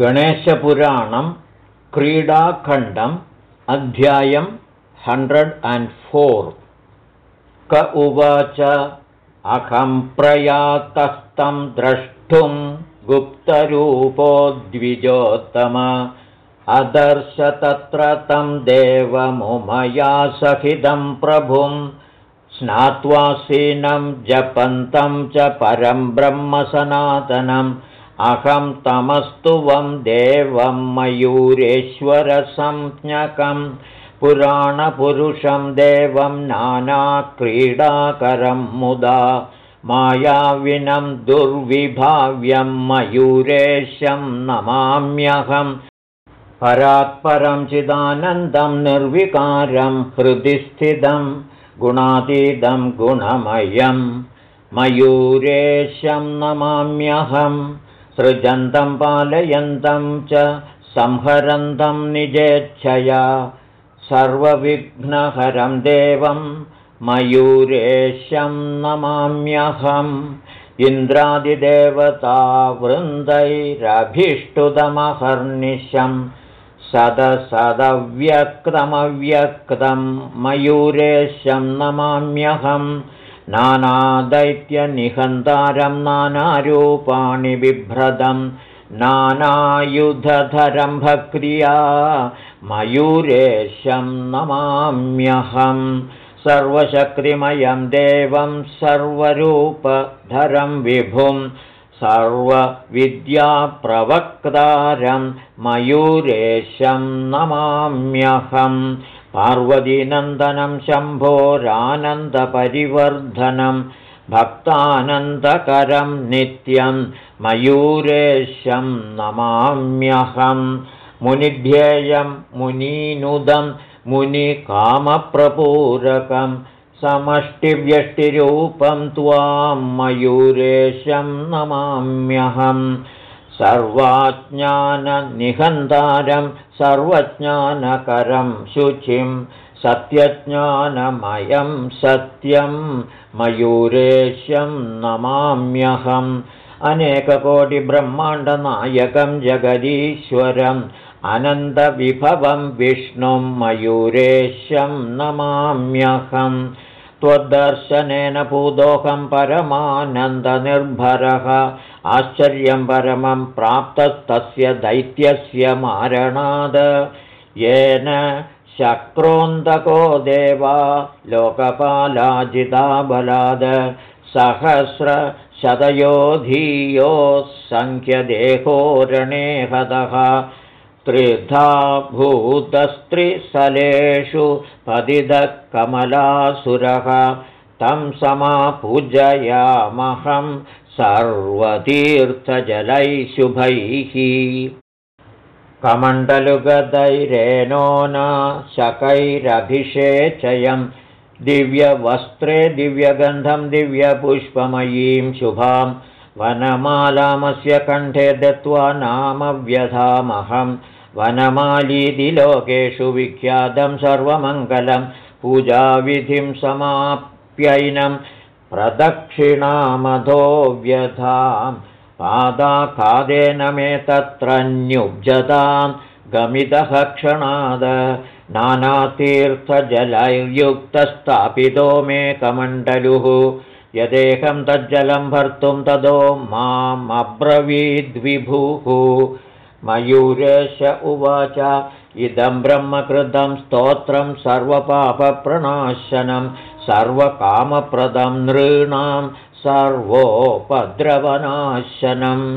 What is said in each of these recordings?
गणेशपुराणं क्रीडाखण्डम् अध्यायं hundred and four. क उवाच अहं प्रयातस्तं द्रष्टुं गुप्तरूपो द्विजोत्तम अदर्श तत्र तं देवमुमया सहितं प्रभुं। स्नात्वासीनं जपन्तं च परं ब्रह्मसनातनम् अहं तमस्तुवं देवं मयूरेश्वरसंज्ञकं पुराणपुरुषं देवं नानाक्रीडाकरं मुदा मायाविनं दुर्विभाव्यं मयूरेशं नमाम्यहं। परात्परं चिदानन्दं निर्विकारं हृदि स्थितं गुणातीतं गुणमयं। मयूरेशं नमाम्यहम् सृजन्तं पालयन्तं च संहरन्तं निजेच्छया सर्वविघ्नहरं देवं मयूरेशं नमाम्यहम् इन्द्रादिदेवतावृन्दैरभीष्टुतमहर्निशं सदसदव्यक्तमव्यक्तं मयूरेशं नमाम्यहम् नानादैत्यनिहन्तारं नानारूपाणि बिभ्रदं नानायुधधरं भक्रिया मयूरेशं नमाम्यहं। सर्वशक्तिमयं देवं सर्वरूपधरं विभुं सर्वविद्याप्रवक्तारं मयूरेशं नमाम्यहम् पार्वतीनन्दनं शम्भोरानन्दपरिवर्धनं भक्तानन्दकरं नित्यं मयूरेशं नमाम्यहं मुनिध्येयं मुनीनुदं मुनिकामप्रपूरकं समष्टिव्यष्टिरूपं त्वां मयूरेशं नमाम्यहम् सर्वाज्ञाननिहन्तारं सर्वज्ञानकरं शुचिं सत्यज्ञानमयं सत्यं मयूरेशं नमाम्यहम्। अनेककोटिब्रह्माण्डनायकं जगदीश्वरम् अनन्तविभवं विष्णुं मयूरेशं नमाम्यहम् त्वद्दर्शनेन पूदोहं परमानन्दनिर्भरः। आश्चर्यं परमं प्राप्तस्तस्य दैत्यस्य मारणाद। येन शक्रोन्दको देवा लोकपालाजिताबलाद। सहस्रशतयोधीयो सङ्ख्यदेहोरणे हतः त्रिधा भूतस्त्रिसलेषु पदिदः कमलासुरः तं समापूजयामहं सर्वतीर्थजलैः। शुभैः कमण्डलुगदैरेणो न शकैरभिषेचयं दिव्यवस्त्रे दिव्यगन्धं दिव्यपुष्पमयीं शुभां वनमालामस्य कण्ठे दत्त्वा नाम व्यधामहम् वनमालीति लोकेषु विख्यातं सर्वमङ्गलं पूजाविधिं समाप्यैनं प्रदक्षिणामधो व्यधां पादाखादेन मे तत्रन्युब्जतां गमितः क्षणाद नानातीर्थजलैर्युक्तस्थापितो मे कमण्डलुः यदेकं तज्जलं भर्तुं तदो मामब्रवीद्विभुः मयूरेश उवाच इदं ब्रह्मकृतं स्तोत्रं सर्वपापप्रणाशनं सर्वकामप्रदं नृणां सर्वोपद्रवनाशनम्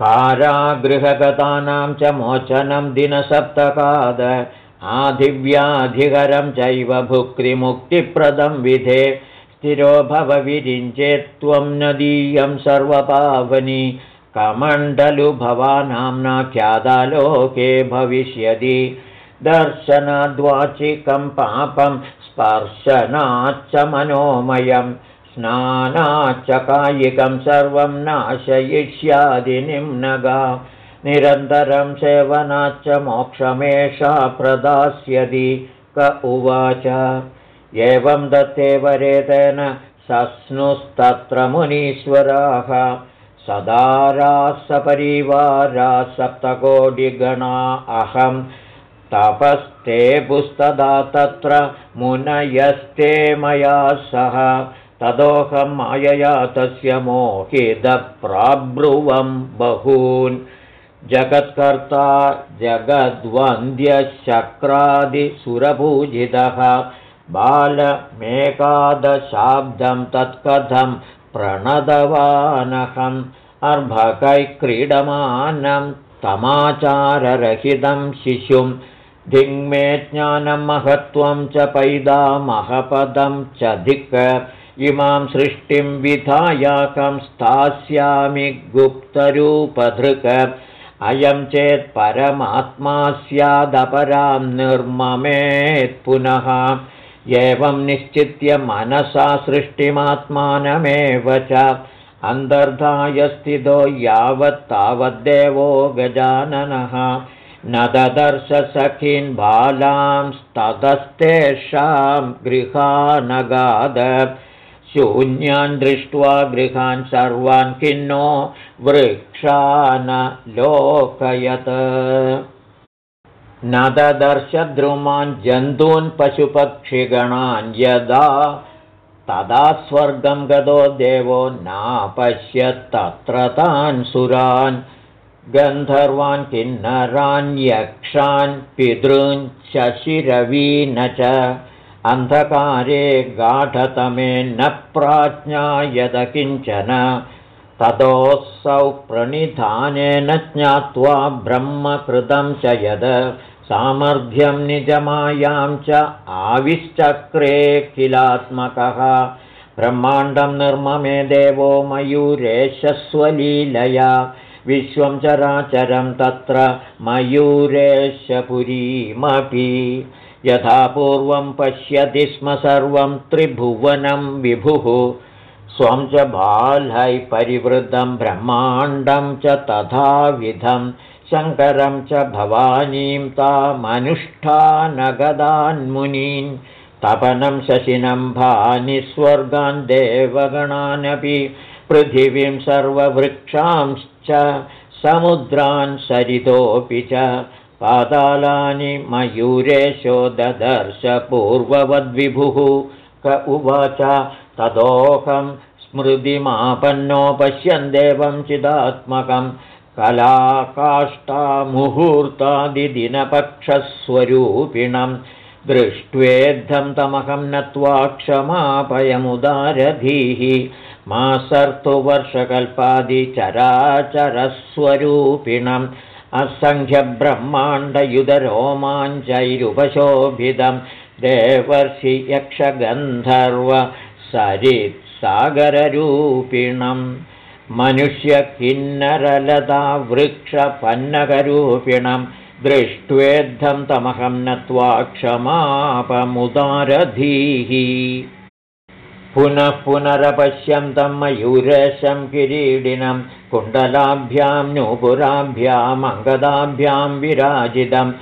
कारागृहगतानां च मोचनं दिनसप्तकाद आधिव्याधिकरं चैव भुक्तिमुक्तिप्रदं विधे स्थिरो भवविरिञ्चेत्त्वं नदीयं सर्वपावनि कमण्डलुभवानाम्ना ख्यादालोके भविष्यति। दर्शनाद्वाचिकं पापं स्पर्शनाच्च मनोमयं स्नानाच्च कायिकं सर्वं नाशयिष्यादिनिम्नगा निरन्तरं सेवनाच्च मोक्षमेषा प्रदास्यति क उवाच। एवं दत्ते वरेतेन सस्नुस्तत्र मुनीश्वराः सदाराः सपरिवाराः सप्तकोटिगणा अहं तपस्ते पुस्तदा तत्र मुनयस्ते मया सह। तदोऽहं मायया तस्य मोहितप्राब्रुवं बहून्। जगत्कर्ता जगद्वन्द्यशक्रादिसुरपूजितः। बालमेकादशाब्दं तत्कथं प्रणदवानहम् अर्भकैक्रीडमानं तमाचाररहितं शिशुं धिङ्मे ज्ञानं महत्त्वं च पैदामहपदं च धिक् इमां सृष्टिं विधायाकं स्थास्यामि गुप्तरूपधृक्। अयं चेत् परमात्मा स्यादपरां निर्ममेत् पुनः एवं निश्चित्य मनसा सृष्टिमात्मानमेव च अन्तर्धायस्थितो यावत्तावद्देवो गजाननः। न ददर्श सखीन् बालांस्ततस्तेषां गृहानगाद शून्यान् दृष्ट्वा गृहान् सर्वान् खिन्नो वृक्षान् लोकयत् न ददर्शद्रुमान् जन्तून् पशुपक्षिगणान् यदा तदा स्वर्गं गतो देवो नापश्यत्तत्र तान् सुरान् गन्धर्वान् किन्नरान् यक्षान् पितॄन् शशिरवीन च अन्धकारे गाढतमे न प्राज्ञायत किञ्चन ततोऽसौ प्रणिधानेन ज्ञात्वा ब्रह्मकृतं च यद सामर्थ्यं निजमायां च आविश्चक्रे किलात्मकः। ब्रह्माण्डं निर्ममे देवो मयूरेशस्वलीलया। विश्वं चराचरं तत्र मयूरेशपुरीमपि। यथा पूर्वं पश्यति स्म सर्वं त्रिभुवनं विभुः स्वं च बाल्है परिवृतं ब्रह्माण्डं च तथाविधं शङ्करं च भवानीं तामनुष्ठानगदान्मुनीन् तपनं शशिनं भानि स्वर्गान् देवगणानपि पृथिवीं सर्ववृक्षांश्च समुद्रान् सरितोऽपि च पातालानि मयूरेशो ददर्श पूर्ववद्विभुः क उवाच तदोकं स्मृतिमापन्नो पश्यन् देवं चिदात्मकं कलाकाष्ठामुहूर्तादिदिनपक्षस्वरूपिणं दृष्ट्वेद्धं तमहं नत्वा क्षमापयमुदारधीः मा सर्तुवर्षकल्पादिचराचरस्वरूपिणम् असङ्ख्यब्रह्माण्डयुधरोमाञ्चैरुपशोभितं देवर्षि यक्षगन्धर्व सरित्सागररूपिणं मनुष्यकिन्नरलतावृक्षपन्नकरूपिणं दृष्ट्वेद्धं तमहं नत्वा क्षमापमुदारधीः पुनः पुनरपश्यं तं मयूरेशं किरीडिनं। कुण्डलाभ्यां नूपुराभ्यामङ्गदाभ्यां विराजितं।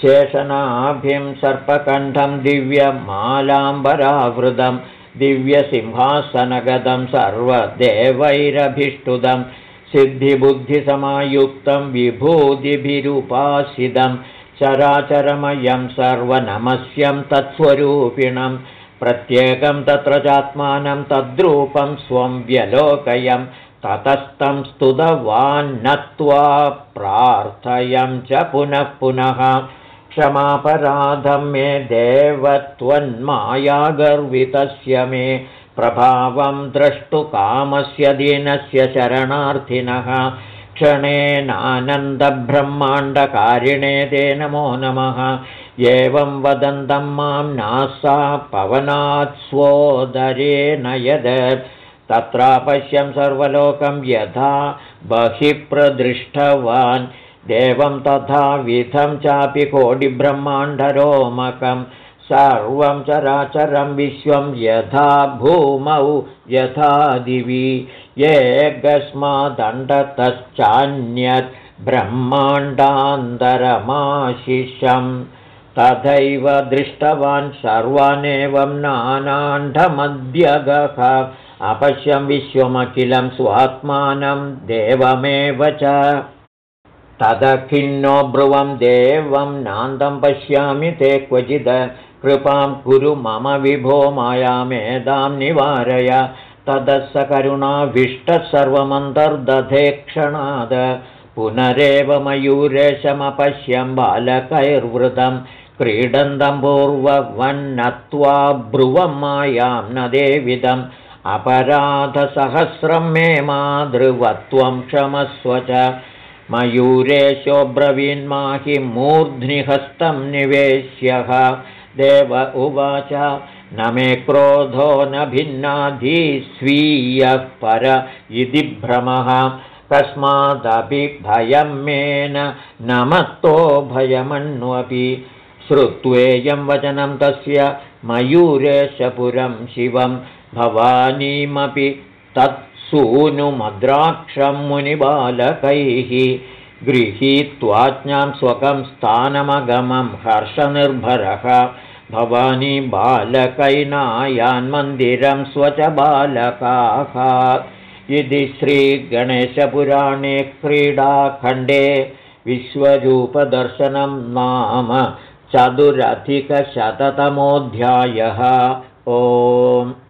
शेषनाभिं सर्पकण्ठं दिव्यमालाम्बरावृतं दिव्यसिंहासनगतं सर्वदेवैरभिष्टुदं सिद्धिबुद्धिसमायुक्तं विभूतिभिरुपासितं चराचरमयं सर्वनमस्यं तत्स्वरूपिणं प्रत्येकं तत्र चात्मानं तद्रूपं स्वं व्यलोकयं ततस्तं स्तुतवान्नत्वा प्रार्थयं च पुनः पुनः क्षमापराधं मे देवत्वन्मायागर्वितस्य मे प्रभावं द्रष्टुकामस्य दीनस्य शरणार्थिनः। क्षणेनानन्दब्रह्माण्डकारिणे ते नमो नमः। एवं वदन्तं मां नासा पवनात् स्वोदरेण यद। तत्रापश्यं सर्वलोकं यथा बहिः प्रदृष्टवान् देवं तथाविधं चापि कोटिब्रह्माण्डरोमकं सर्वं चराचरं विश्वं यथा भूमौ यथा दिवि। येकस्मादण्डतश्चान्यत् ब्रह्माण्डान्तरमाशिषम्। तथैव दृष्टवान् सर्वानेवं नानाण्डमध्यगः अपश्यं विश्वमखिलं स्वात्मानं देवमेव च तदखिन्नो ब्रुवं देवं नान्दं पश्यामि ते क्वचिद। कृपां कुरु मम विभो मायामेदां निवारय। ततः स करुणाभिष्टः सर्वमन्तर्दधे क्षणाद। पुनरेव मयूरेशमपश्यं बालकैर्वृतं। क्रीडन्तं पूर्ववन्नत्वा ब्रुवं मायां न देविदम्। अपराधसहस्रं मे मातृवत्वं क्षमस्व च मयूरेशोऽब्रवीन्माहि मूर्ध्निहस्तं निवेश्यः। देव उवाच न मे क्रोधो न भिन्नाधी स्वीयः पर इति भ्रमः। कस्मादपि भयं मेन न मत्तो भयमन्वपि श्रुत्वेयं वचनं तस्य मयूरेशपुरं शिवं। भवानीमपि तत् सूनुमद्राक्षं मुनिबालकैः गृहीत्वाज्ञां स्वकं स्थानमगमं हर्षनिर्भरः। भवानी बालकैनायान्मन्दिरं स्वच बालकाः। इति श्रीगणेशपुराणे क्रीडाखण्डे विश्वरूपदर्शनं नाम चतुरधिकशततमोऽध्यायः। ओम्